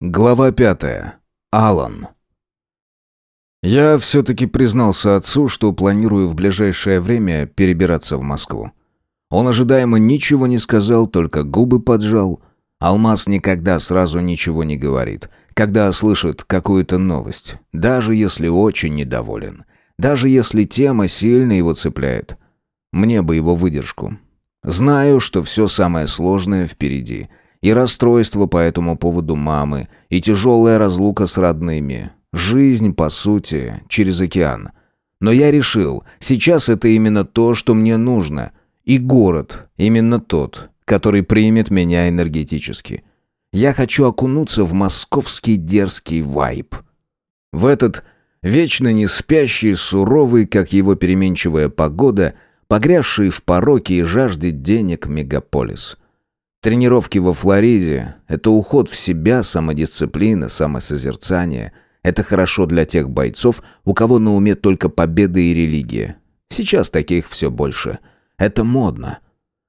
Глава пятая. Алан. Я все-таки признался отцу, что планирую в ближайшее время перебираться в Москву. Он ожидаемо ничего не сказал, только губы поджал. Алмаз никогда сразу ничего не говорит, когда слышит какую-то новость, даже если очень недоволен, даже если тема сильно его цепляет. Мне бы его выдержку. Знаю, что все самое сложное впереди — и расстройство по этому поводу мамы, и тяжелая разлука с родными. Жизнь, по сути, через океан. Но я решил, сейчас это именно то, что мне нужно. И город именно тот, который примет меня энергетически. Я хочу окунуться в московский дерзкий вайб. В этот вечно не спящий, суровый, как его переменчивая погода, погрязший в пороке и жажде денег мегаполис – Тренировки во Флориде – это уход в себя, самодисциплина, самосозерцание. Это хорошо для тех бойцов, у кого на уме только победа и религия. Сейчас таких все больше. Это модно.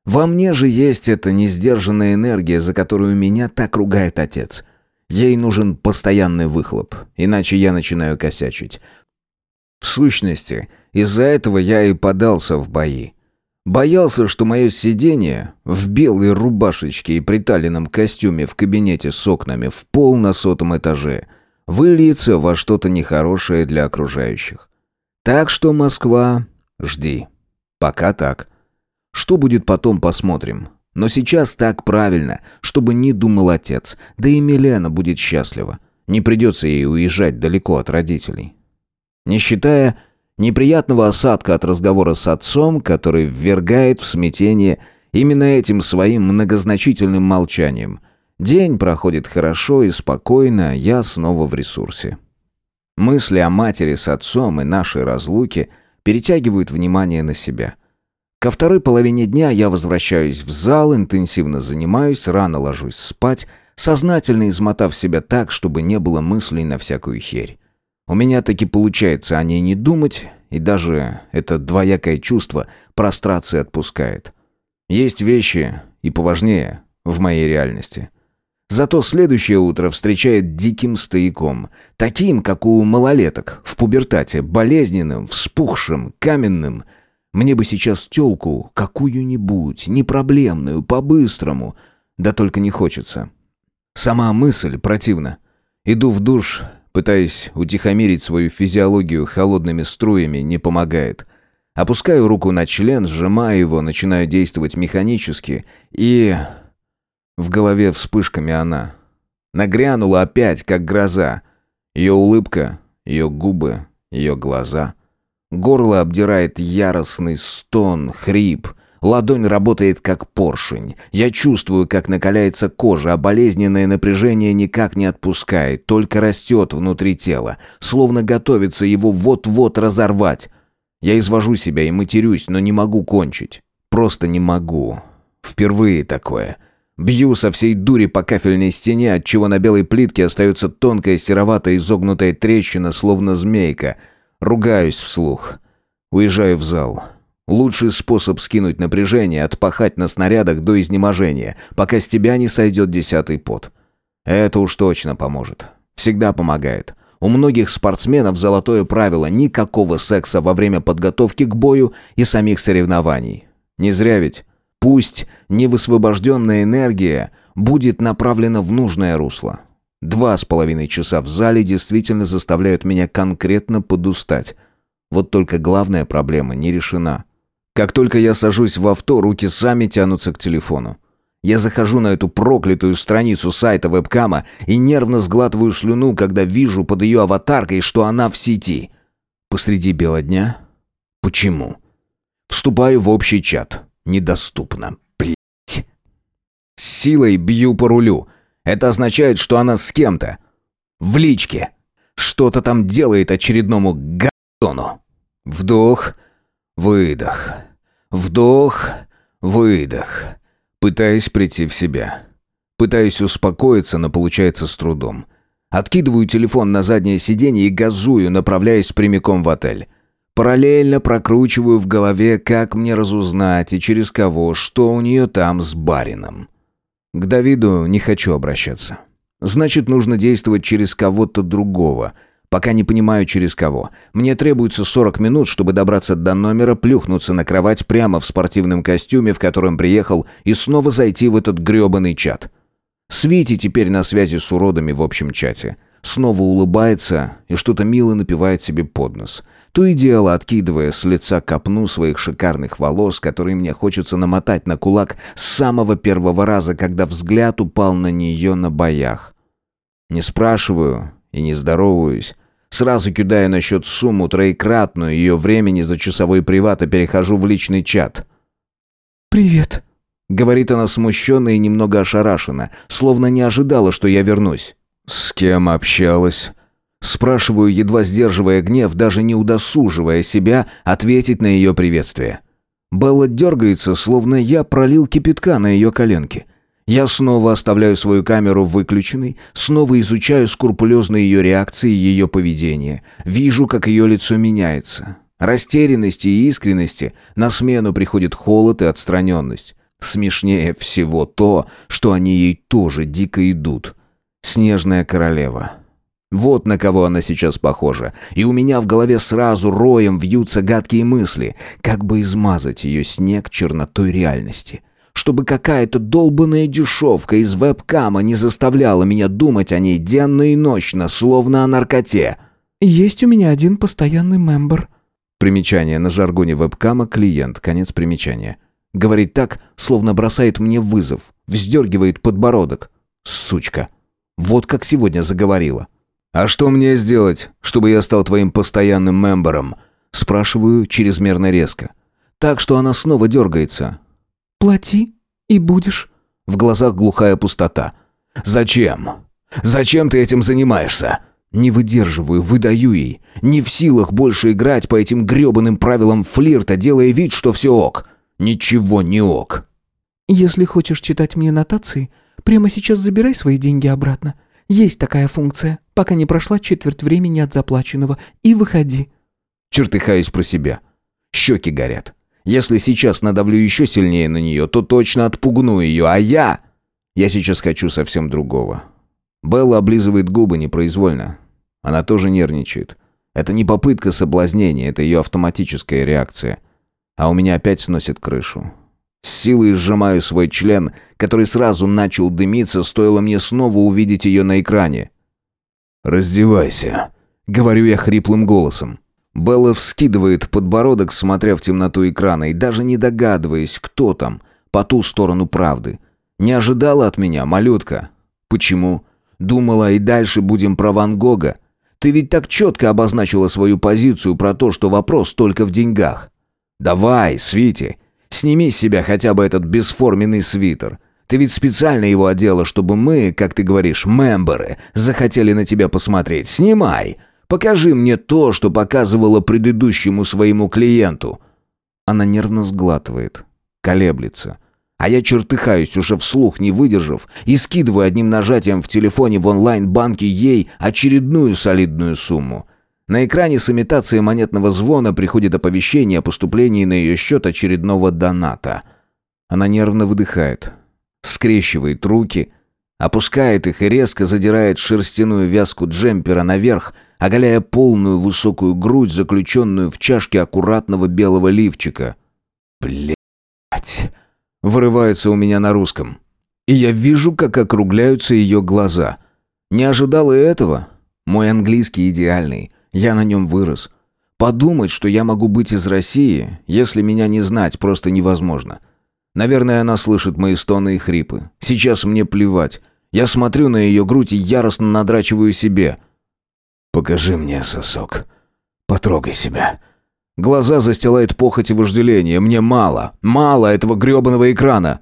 Во мне же есть эта несдержанная энергия, за которую меня так ругает отец. Ей нужен постоянный выхлоп, иначе я начинаю косячить. В сущности, из-за этого я и подался в бои. Боялся, что мое сидение в белой рубашечке и приталенном костюме в кабинете с окнами в пол на сотом этаже выльется во что-то нехорошее для окружающих. Так что, Москва, жди. Пока так. Что будет потом, посмотрим. Но сейчас так правильно, чтобы не думал отец. Да и Милена будет счастлива. Не придется ей уезжать далеко от родителей. Не считая неприятного осадка от разговора с отцом, который ввергает в смятение именно этим своим многозначительным молчанием. День проходит хорошо и спокойно, я снова в ресурсе. Мысли о матери с отцом и нашей разлуке перетягивают внимание на себя. Ко второй половине дня я возвращаюсь в зал, интенсивно занимаюсь, рано ложусь спать, сознательно измотав себя так, чтобы не было мыслей на всякую херь. У меня таки получается о ней не думать, и даже это двоякое чувство прострации отпускает. Есть вещи и поважнее в моей реальности. Зато следующее утро встречает диким стояком, таким, как у малолеток, в пубертате, болезненным, вспухшим, каменным. Мне бы сейчас тёлку какую-нибудь, непроблемную, по-быстрому, да только не хочется. Сама мысль противна. Иду в душ, Пытаясь утихомирить свою физиологию холодными струями, не помогает. Опускаю руку на член, сжимаю его, начинаю действовать механически, и... В голове вспышками она. Нагрянула опять, как гроза. Ее улыбка, ее губы, ее глаза. Горло обдирает яростный стон, хрип — Ладонь работает как поршень. Я чувствую, как накаляется кожа, а болезненное напряжение никак не отпускает, только растет внутри тела, словно готовится его вот-вот разорвать. Я извожу себя и матерюсь, но не могу кончить. Просто не могу. Впервые такое. Бью со всей дури по кафельной стене, отчего на белой плитке остается тонкая сероватая изогнутая трещина, словно змейка. Ругаюсь вслух. Уезжаю в зал. Лучший способ скинуть напряжение – отпахать на снарядах до изнеможения, пока с тебя не сойдет десятый пот. Это уж точно поможет. Всегда помогает. У многих спортсменов золотое правило – никакого секса во время подготовки к бою и самих соревнований. Не зря ведь. Пусть невысвобожденная энергия будет направлена в нужное русло. Два с половиной часа в зале действительно заставляют меня конкретно подустать. Вот только главная проблема не решена – как только я сажусь в авто, руки сами тянутся к телефону. Я захожу на эту проклятую страницу сайта вебкама и нервно сглатываю слюну, когда вижу под ее аватаркой, что она в сети. Посреди бела дня? Почему? Вступаю в общий чат. Недоступно. Блять. С силой бью по рулю. Это означает, что она с кем-то. В личке. Что-то там делает очередному гадону. Вдох. Выдох. Вдох, выдох. Пытаюсь прийти в себя. Пытаюсь успокоиться, но получается с трудом. Откидываю телефон на заднее сиденье и газую, направляясь прямиком в отель. Параллельно прокручиваю в голове, как мне разузнать и через кого, что у нее там с барином. К Давиду не хочу обращаться. Значит, нужно действовать через кого-то другого. Пока не понимаю, через кого. Мне требуется 40 минут, чтобы добраться до номера, плюхнуться на кровать прямо в спортивном костюме, в котором приехал, и снова зайти в этот грёбаный чат. Свити теперь на связи с уродами в общем чате. Снова улыбается и что-то мило напевает себе под нос. То и дело, откидывая с лица копну своих шикарных волос, которые мне хочется намотать на кулак с самого первого раза, когда взгляд упал на нее на боях. Не спрашиваю и не здороваюсь. Сразу кидаю на счет сумму троекратную ее времени за часовой приват и перехожу в личный чат. «Привет», — говорит она смущенно и немного ошарашена, словно не ожидала, что я вернусь. «С кем общалась?» Спрашиваю, едва сдерживая гнев, даже не удосуживая себя ответить на ее приветствие. Белла дергается, словно я пролил кипятка на ее коленки. Я снова оставляю свою камеру выключенной, снова изучаю скрупулезно ее реакции и ее поведение. Вижу, как ее лицо меняется. Растерянности и искренности на смену приходит холод и отстраненность. Смешнее всего то, что они ей тоже дико идут. Снежная королева. Вот на кого она сейчас похожа. И у меня в голове сразу роем вьются гадкие мысли, как бы измазать ее снег чернотой реальности. Чтобы какая-то долбанная дешевка из вебкама не заставляла меня думать о ней денно и ночно, словно о наркоте. «Есть у меня один постоянный мембер». Примечание на жаргоне вебкама «клиент», конец примечания. Говорит так, словно бросает мне вызов, вздергивает подбородок. Сучка. Вот как сегодня заговорила. «А что мне сделать, чтобы я стал твоим постоянным мембером?» Спрашиваю чрезмерно резко. Так что она снова дергается. «Плати, и будешь». В глазах глухая пустота. «Зачем? Зачем ты этим занимаешься?» Не выдерживаю, выдаю ей. Не в силах больше играть по этим грёбаным правилам флирта, делая вид, что все ок. Ничего не ок. «Если хочешь читать мне нотации, прямо сейчас забирай свои деньги обратно. Есть такая функция, пока не прошла четверть времени от заплаченного, и выходи». Чертыхаюсь про себя. Щеки горят. Если сейчас надавлю еще сильнее на нее, то точно отпугну ее, а я... Я сейчас хочу совсем другого. Белла облизывает губы непроизвольно. Она тоже нервничает. Это не попытка соблазнения, это ее автоматическая реакция. А у меня опять сносит крышу. С силой сжимаю свой член, который сразу начал дымиться, стоило мне снова увидеть ее на экране. «Раздевайся», — говорю я хриплым голосом. Белла вскидывает подбородок, смотря в темноту экрана, и даже не догадываясь, кто там, по ту сторону правды. Не ожидала от меня, малютка. Почему? Думала, и дальше будем про Ван Гога. Ты ведь так четко обозначила свою позицию про то, что вопрос только в деньгах. Давай, Свити, сними с себя хотя бы этот бесформенный свитер. Ты ведь специально его одела, чтобы мы, как ты говоришь, мемберы, захотели на тебя посмотреть. Снимай. Покажи мне то, что показывала предыдущему своему клиенту. Она нервно сглатывает, колеблется. А я чертыхаюсь, уже вслух не выдержав, и скидываю одним нажатием в телефоне в онлайн-банке ей очередную солидную сумму. На экране с имитацией монетного звона приходит оповещение о поступлении на ее счет очередного доната. Она нервно выдыхает, скрещивает руки, опускает их и резко задирает шерстяную вязку джемпера наверх, оголяя полную высокую грудь, заключенную в чашке аккуратного белого лифчика. Блять! Вырывается у меня на русском. И я вижу, как округляются ее глаза. Не ожидал и этого. Мой английский идеальный. Я на нем вырос. Подумать, что я могу быть из России, если меня не знать, просто невозможно. Наверное, она слышит мои стоны и хрипы. Сейчас мне плевать. Я смотрю на ее грудь и яростно надрачиваю себе. «Покажи мне сосок. Потрогай себя». Глаза застилает похоть и вожделение. Мне мало. Мало этого грёбаного экрана.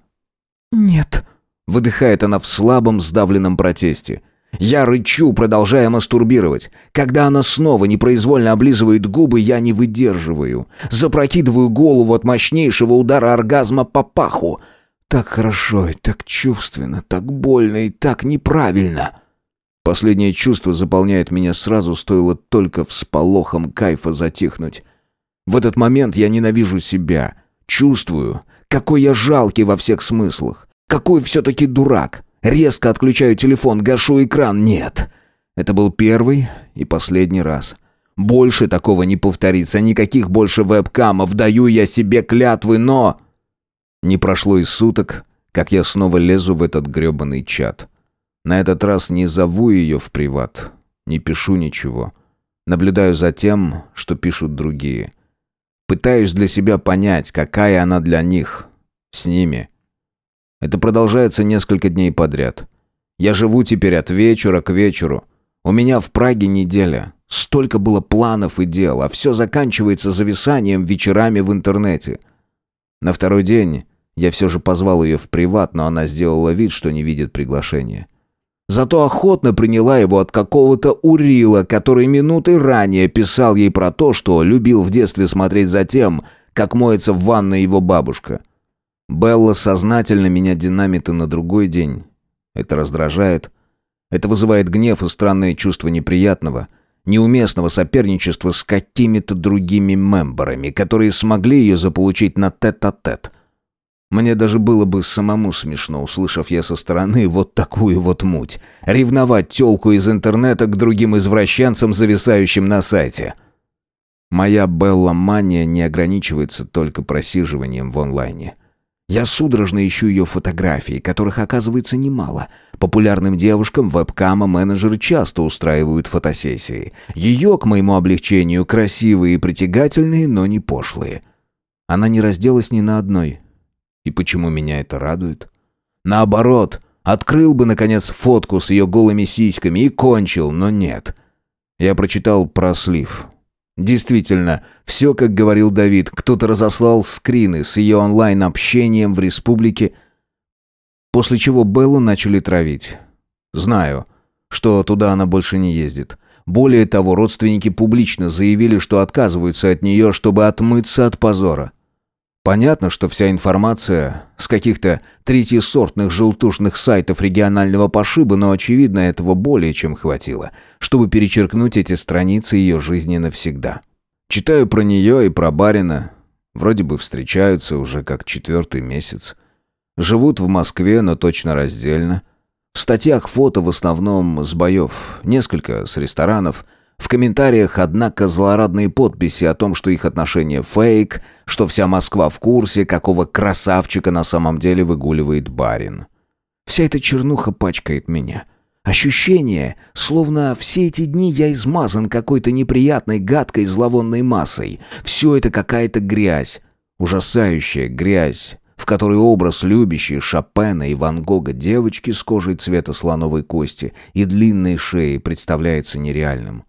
«Нет», — выдыхает она в слабом, сдавленном протесте. Я рычу, продолжая мастурбировать. Когда она снова непроизвольно облизывает губы, я не выдерживаю. Запрокидываю голову от мощнейшего удара оргазма по паху. Так хорошо и так чувственно, так больно и так неправильно. Последнее чувство заполняет меня сразу, стоило только всполохом кайфа затихнуть. В этот момент я ненавижу себя. Чувствую, какой я жалкий во всех смыслах. Какой все-таки дурак. Резко отключаю телефон, гашу экран. Нет. Это был первый и последний раз. Больше такого не повторится. Никаких больше веб-камов. Даю я себе клятвы, но... Не прошло и суток, как я снова лезу в этот грёбаный чат. На этот раз не зову ее в приват, не пишу ничего. Наблюдаю за тем, что пишут другие. Пытаюсь для себя понять, какая она для них, с ними. Это продолжается несколько дней подряд. Я живу теперь от вечера к вечеру. У меня в Праге неделя. Столько было планов и дел, а все заканчивается зависанием вечерами в интернете. На второй день я все же позвал ее в приват, но она сделала вид, что не видит приглашения. Зато охотно приняла его от какого-то Урила, который минуты ранее писал ей про то, что любил в детстве смотреть за тем, как моется в ванной его бабушка. Белла сознательно меня динамит и на другой день. Это раздражает. Это вызывает гнев и странное чувство неприятного, неуместного соперничества с какими-то другими мемберами, которые смогли ее заполучить на тет-а-тет. -тет. Мне даже было бы самому смешно, услышав я со стороны вот такую вот муть. Ревновать тёлку из интернета к другим извращенцам, зависающим на сайте. Моя Белла-мания не ограничивается только просиживанием в онлайне. Я судорожно ищу ее фотографии, которых оказывается немало. Популярным девушкам вебкама-менеджеры часто устраивают фотосессии. Ее, к моему облегчению, красивые и притягательные, но не пошлые. Она не разделась ни на одной, и почему меня это радует? Наоборот, открыл бы, наконец, фотку с ее голыми сиськами и кончил, но нет. Я прочитал про слив. Действительно, все, как говорил Давид, кто-то разослал скрины с ее онлайн-общением в республике, после чего Беллу начали травить. Знаю, что туда она больше не ездит. Более того, родственники публично заявили, что отказываются от нее, чтобы отмыться от позора. Понятно, что вся информация с каких-то третьесортных желтушных сайтов регионального пошиба, но, очевидно, этого более чем хватило, чтобы перечеркнуть эти страницы ее жизни навсегда. Читаю про нее и про барина. Вроде бы встречаются уже как четвертый месяц. Живут в Москве, но точно раздельно. В статьях фото в основном с боев, несколько с ресторанов – в комментариях, однако, злорадные подписи о том, что их отношения фейк, что вся Москва в курсе, какого красавчика на самом деле выгуливает барин. Вся эта чернуха пачкает меня. Ощущение, словно все эти дни я измазан какой-то неприятной, гадкой, зловонной массой. Все это какая-то грязь. Ужасающая грязь, в которой образ любящей Шопена и Ван Гога девочки с кожей цвета слоновой кости и длинной шеей представляется нереальным.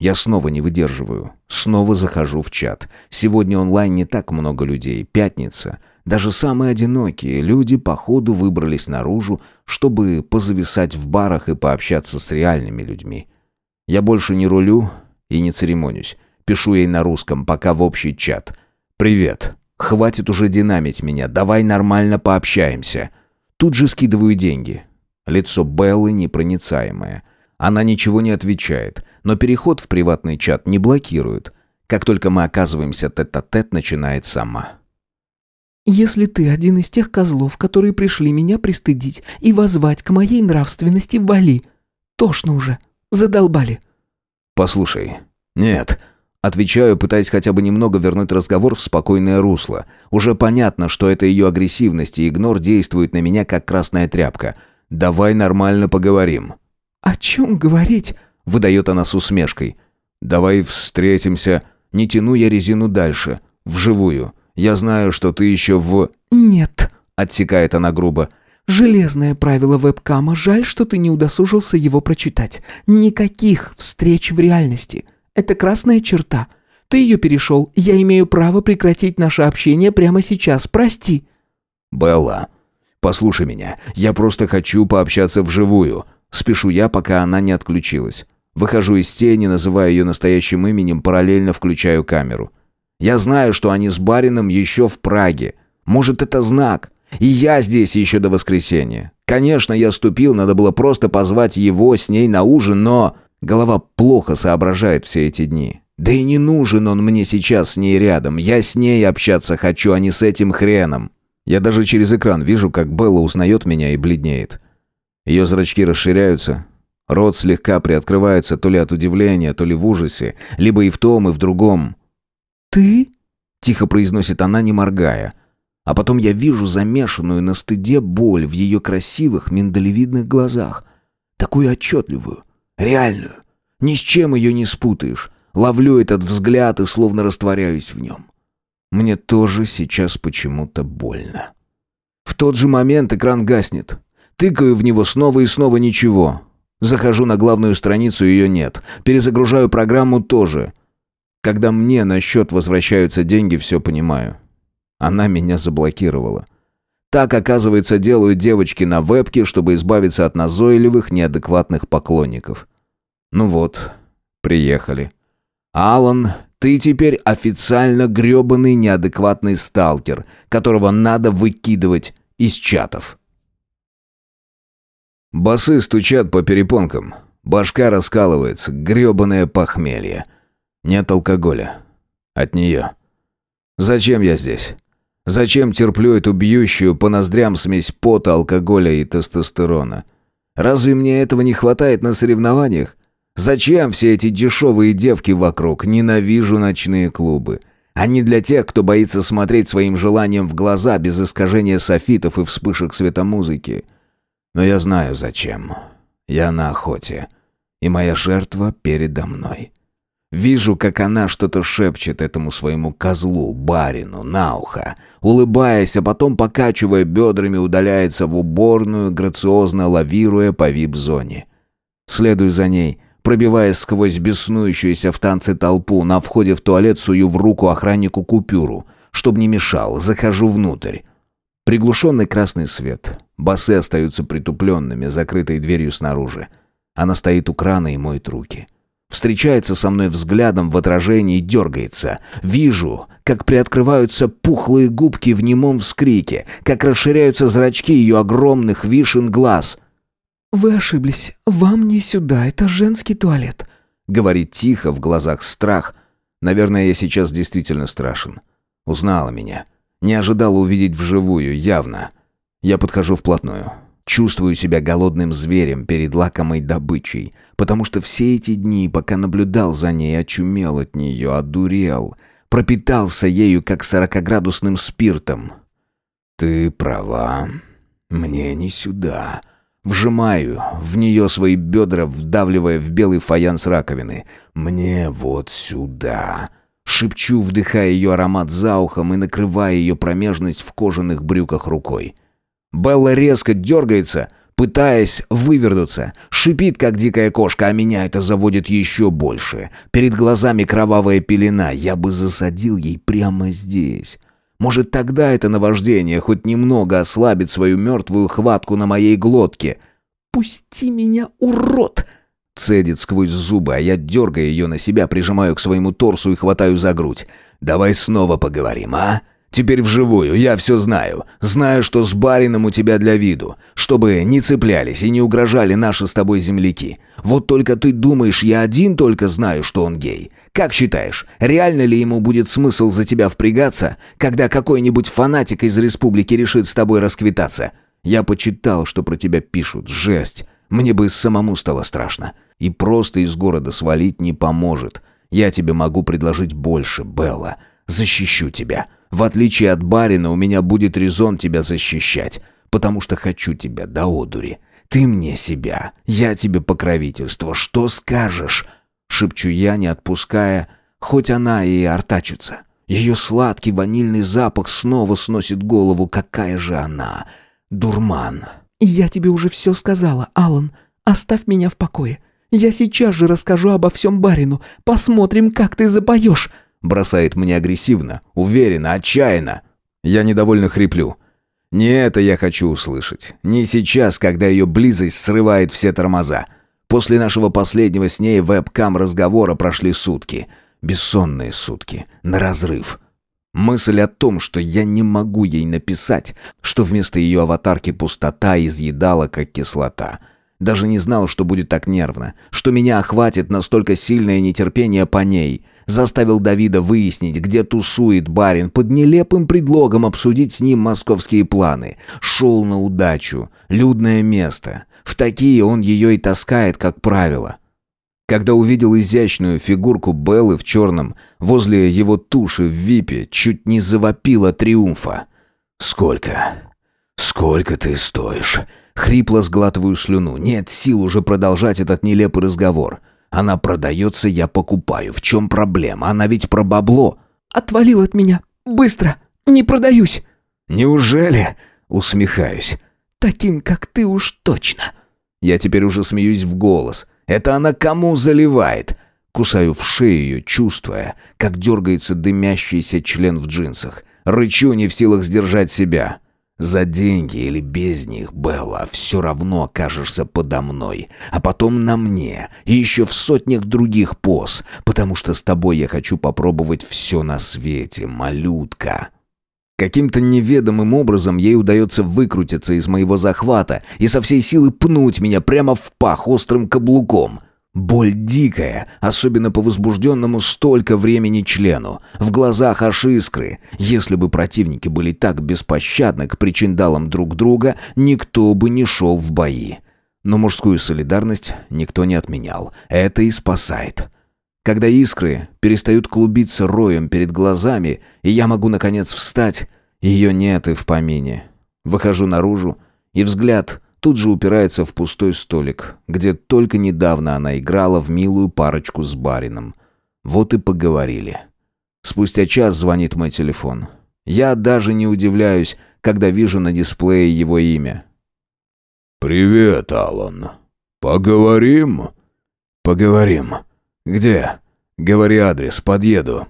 Я снова не выдерживаю. Снова захожу в чат. Сегодня онлайн не так много людей. Пятница. Даже самые одинокие люди, походу, выбрались наружу, чтобы позависать в барах и пообщаться с реальными людьми. Я больше не рулю и не церемонюсь. Пишу ей на русском, пока в общий чат. «Привет. Хватит уже динамить меня. Давай нормально пообщаемся». Тут же скидываю деньги. Лицо Беллы непроницаемое. Она ничего не отвечает, но переход в приватный чат не блокирует. Как только мы оказываемся тет-а-тет, начинает сама. «Если ты один из тех козлов, которые пришли меня пристыдить и возвать к моей нравственности, вали. Тошно уже. Задолбали». «Послушай, нет». Отвечаю, пытаясь хотя бы немного вернуть разговор в спокойное русло. Уже понятно, что это ее агрессивность и игнор действует на меня, как красная тряпка. «Давай нормально поговорим». «О чем говорить?» — выдает она с усмешкой. «Давай встретимся. Не тяну я резину дальше. Вживую. Я знаю, что ты еще в...» «Нет», — отсекает она грубо. «Железное правило вебкама. Жаль, что ты не удосужился его прочитать. Никаких встреч в реальности. Это красная черта. Ты ее перешел. Я имею право прекратить наше общение прямо сейчас. Прости». «Белла, послушай меня. Я просто хочу пообщаться вживую». Спешу я, пока она не отключилась. Выхожу из тени, называю ее настоящим именем, параллельно включаю камеру. Я знаю, что они с барином еще в Праге. Может, это знак. И я здесь еще до воскресенья. Конечно, я ступил, надо было просто позвать его с ней на ужин, но... Голова плохо соображает все эти дни. Да и не нужен он мне сейчас с ней рядом. Я с ней общаться хочу, а не с этим хреном. Я даже через экран вижу, как Белла узнает меня и бледнеет. Ее зрачки расширяются, рот слегка приоткрывается то ли от удивления, то ли в ужасе, либо и в том, и в другом. «Ты?» — тихо произносит она, не моргая. А потом я вижу замешанную на стыде боль в ее красивых миндалевидных глазах. Такую отчетливую, реальную. Ни с чем ее не спутаешь. Ловлю этот взгляд и словно растворяюсь в нем. Мне тоже сейчас почему-то больно. В тот же момент экран гаснет. Тыкаю в него снова и снова ничего. Захожу на главную страницу, ее нет. Перезагружаю программу тоже. Когда мне на счет возвращаются деньги, все понимаю. Она меня заблокировала. Так, оказывается, делают девочки на вебке, чтобы избавиться от назойливых, неадекватных поклонников. Ну вот, приехали. Алан, ты теперь официально грёбаный неадекватный сталкер, которого надо выкидывать из чатов. Басы стучат по перепонкам. Башка раскалывается, грёбаное похмелье. Нет алкоголя. От нее. Зачем я здесь? Зачем терплю эту бьющую по ноздрям смесь пота, алкоголя и тестостерона? Разве мне этого не хватает на соревнованиях? Зачем все эти дешевые девки вокруг? Ненавижу ночные клубы. Они для тех, кто боится смотреть своим желанием в глаза без искажения софитов и вспышек светомузыки. Но я знаю зачем. Я на охоте. И моя жертва передо мной. Вижу, как она что-то шепчет этому своему козлу, барину, на ухо. Улыбаясь, а потом, покачивая бедрами, удаляется в уборную, грациозно лавируя по вип-зоне. Следую за ней, пробиваясь сквозь беснующуюся в танце толпу, на входе в туалет сую в руку охраннику купюру. Чтоб не мешал, захожу внутрь. Приглушенный красный свет. Басы остаются притупленными, закрытой дверью снаружи. Она стоит у крана и моет руки. Встречается со мной взглядом в отражении и дергается. Вижу, как приоткрываются пухлые губки в немом вскрике, как расширяются зрачки ее огромных вишен глаз. «Вы ошиблись. Вам не сюда, это женский туалет», — говорит тихо, в глазах страх. Наверное, я сейчас действительно страшен. Узнала меня. Не ожидала увидеть вживую, явно. Я подхожу вплотную. Чувствую себя голодным зверем перед лакомой добычей, потому что все эти дни, пока наблюдал за ней, очумел от нее, одурел, пропитался ею, как сорокоградусным спиртом. «Ты права. Мне не сюда». Вжимаю в нее свои бедра, вдавливая в белый фаянс раковины. «Мне вот сюда». Шепчу, вдыхая ее аромат за ухом и накрывая ее промежность в кожаных брюках рукой. Белла резко дергается, пытаясь вывернуться. Шипит, как дикая кошка, а меня это заводит еще больше. Перед глазами кровавая пелена. Я бы засадил ей прямо здесь. Может, тогда это наваждение хоть немного ослабит свою мертвую хватку на моей глотке. «Пусти меня, урод!» Цедит сквозь зубы, а я дергаю ее на себя, прижимаю к своему торсу и хватаю за грудь. «Давай снова поговорим, а?» Теперь вживую, я все знаю. Знаю, что с барином у тебя для виду. Чтобы не цеплялись и не угрожали наши с тобой земляки. Вот только ты думаешь, я один только знаю, что он гей. Как считаешь, реально ли ему будет смысл за тебя впрягаться, когда какой-нибудь фанатик из республики решит с тобой расквитаться? Я почитал, что про тебя пишут. Жесть. Мне бы самому стало страшно. И просто из города свалить не поможет. Я тебе могу предложить больше, Белла. Защищу тебя. В отличие от барина, у меня будет резон тебя защищать, потому что хочу тебя до одури. Ты мне себя, я тебе покровительство. Что скажешь?» Шепчу я, не отпуская, хоть она и артачится. Ее сладкий ванильный запах снова сносит голову. Какая же она? Дурман. «Я тебе уже все сказала, Алан. Оставь меня в покое. Я сейчас же расскажу обо всем барину. Посмотрим, как ты запоешь». Бросает мне агрессивно, уверенно, отчаянно. Я недовольно хриплю. Не это я хочу услышать. Не сейчас, когда ее близость срывает все тормоза. После нашего последнего с ней веб-кам разговора прошли сутки. Бессонные сутки. На разрыв. Мысль о том, что я не могу ей написать, что вместо ее аватарки пустота изъедала, как кислота. Даже не знал, что будет так нервно, что меня охватит настолько сильное нетерпение по ней. Заставил Давида выяснить, где тусует барин, под нелепым предлогом обсудить с ним московские планы. Шел на удачу. Людное место. В такие он ее и таскает, как правило. Когда увидел изящную фигурку Беллы в черном, возле его туши в випе, чуть не завопила триумфа. «Сколько? Сколько ты стоишь?» Хрипло сглатываю слюну. Нет сил уже продолжать этот нелепый разговор. Она продается, я покупаю. В чем проблема? Она ведь про бабло. Отвалил от меня. Быстро. Не продаюсь. Неужели? Усмехаюсь. Таким, как ты уж точно. Я теперь уже смеюсь в голос. Это она кому заливает? Кусаю в шею, чувствуя, как дергается дымящийся член в джинсах. Рычу, не в силах сдержать себя. За деньги или без них, Белла, все равно окажешься подо мной, а потом на мне и еще в сотнях других поз, потому что с тобой я хочу попробовать все на свете, малютка. Каким-то неведомым образом ей удается выкрутиться из моего захвата и со всей силы пнуть меня прямо в пах острым каблуком. Боль дикая, особенно по возбужденному столько времени члену. В глазах аж искры. Если бы противники были так беспощадны к причиндалам друг друга, никто бы не шел в бои. Но мужскую солидарность никто не отменял. Это и спасает. Когда искры перестают клубиться роем перед глазами, и я могу, наконец, встать, ее нет и в помине. Выхожу наружу, и взгляд тут же упирается в пустой столик, где только недавно она играла в милую парочку с барином. Вот и поговорили. Спустя час звонит мой телефон. Я даже не удивляюсь, когда вижу на дисплее его имя. «Привет, Алан. Поговорим?» «Поговорим. Где?» «Говори адрес, подъеду».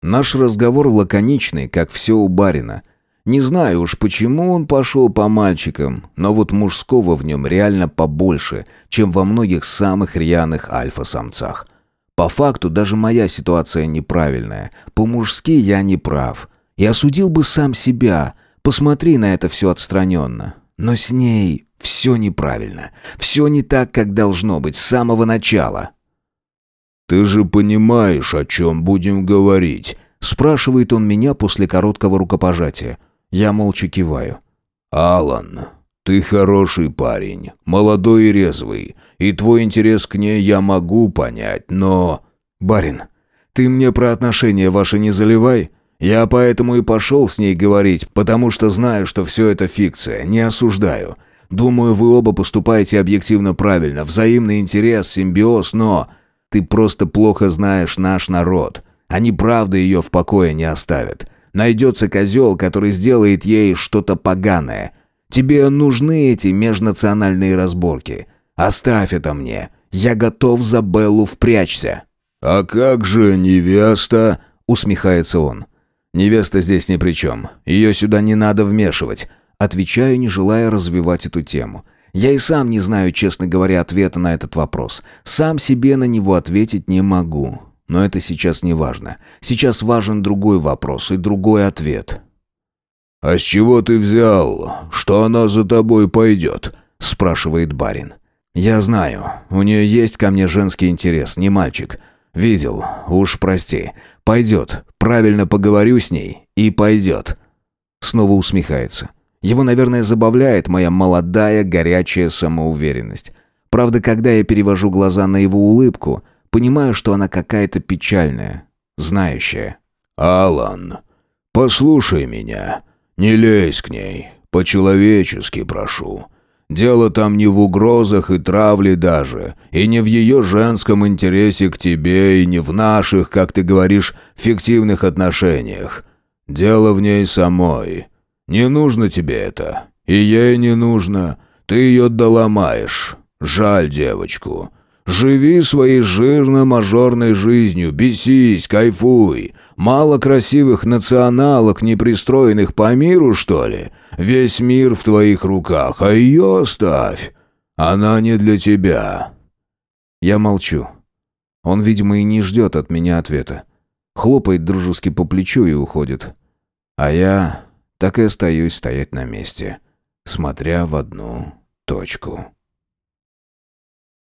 Наш разговор лаконичный, как все у барина. Не знаю уж, почему он пошел по мальчикам, но вот мужского в нем реально побольше, чем во многих самых рьяных альфа-самцах. По факту даже моя ситуация неправильная. По-мужски я не прав. И осудил бы сам себя. Посмотри на это все отстраненно. Но с ней все неправильно. Все не так, как должно быть с самого начала. «Ты же понимаешь, о чем будем говорить?» Спрашивает он меня после короткого рукопожатия. Я молча киваю. «Алан, ты хороший парень, молодой и резвый, и твой интерес к ней я могу понять, но...» «Барин, ты мне про отношения ваши не заливай. Я поэтому и пошел с ней говорить, потому что знаю, что все это фикция, не осуждаю. Думаю, вы оба поступаете объективно правильно, взаимный интерес, симбиоз, но... Ты просто плохо знаешь наш народ. Они правда ее в покое не оставят. Найдется козел, который сделает ей что-то поганое. Тебе нужны эти межнациональные разборки. Оставь это мне. Я готов за Беллу впрячься». «А как же невеста?» — усмехается он. «Невеста здесь ни при чем. Ее сюда не надо вмешивать». Отвечаю, не желая развивать эту тему. Я и сам не знаю, честно говоря, ответа на этот вопрос. Сам себе на него ответить не могу. Но это сейчас не важно. Сейчас важен другой вопрос и другой ответ. «А с чего ты взял, что она за тобой пойдет?» – спрашивает барин. «Я знаю. У нее есть ко мне женский интерес, не мальчик. Видел. Уж прости. Пойдет. Правильно поговорю с ней. И пойдет». Снова усмехается. Его, наверное, забавляет моя молодая, горячая самоуверенность. Правда, когда я перевожу глаза на его улыбку – Понимаю, что она какая-то печальная, знающая. «Алан, послушай меня. Не лезь к ней. По-человечески прошу. Дело там не в угрозах и травле даже, и не в ее женском интересе к тебе, и не в наших, как ты говоришь, фиктивных отношениях. Дело в ней самой. Не нужно тебе это. И ей не нужно. Ты ее доломаешь. Жаль девочку. Живи своей жирно-мажорной жизнью, бесись, кайфуй. Мало красивых националок, не пристроенных по миру, что ли? Весь мир в твоих руках, а ее оставь. Она не для тебя». Я молчу. Он, видимо, и не ждет от меня ответа. Хлопает дружески по плечу и уходит. А я так и остаюсь стоять на месте, смотря в одну точку.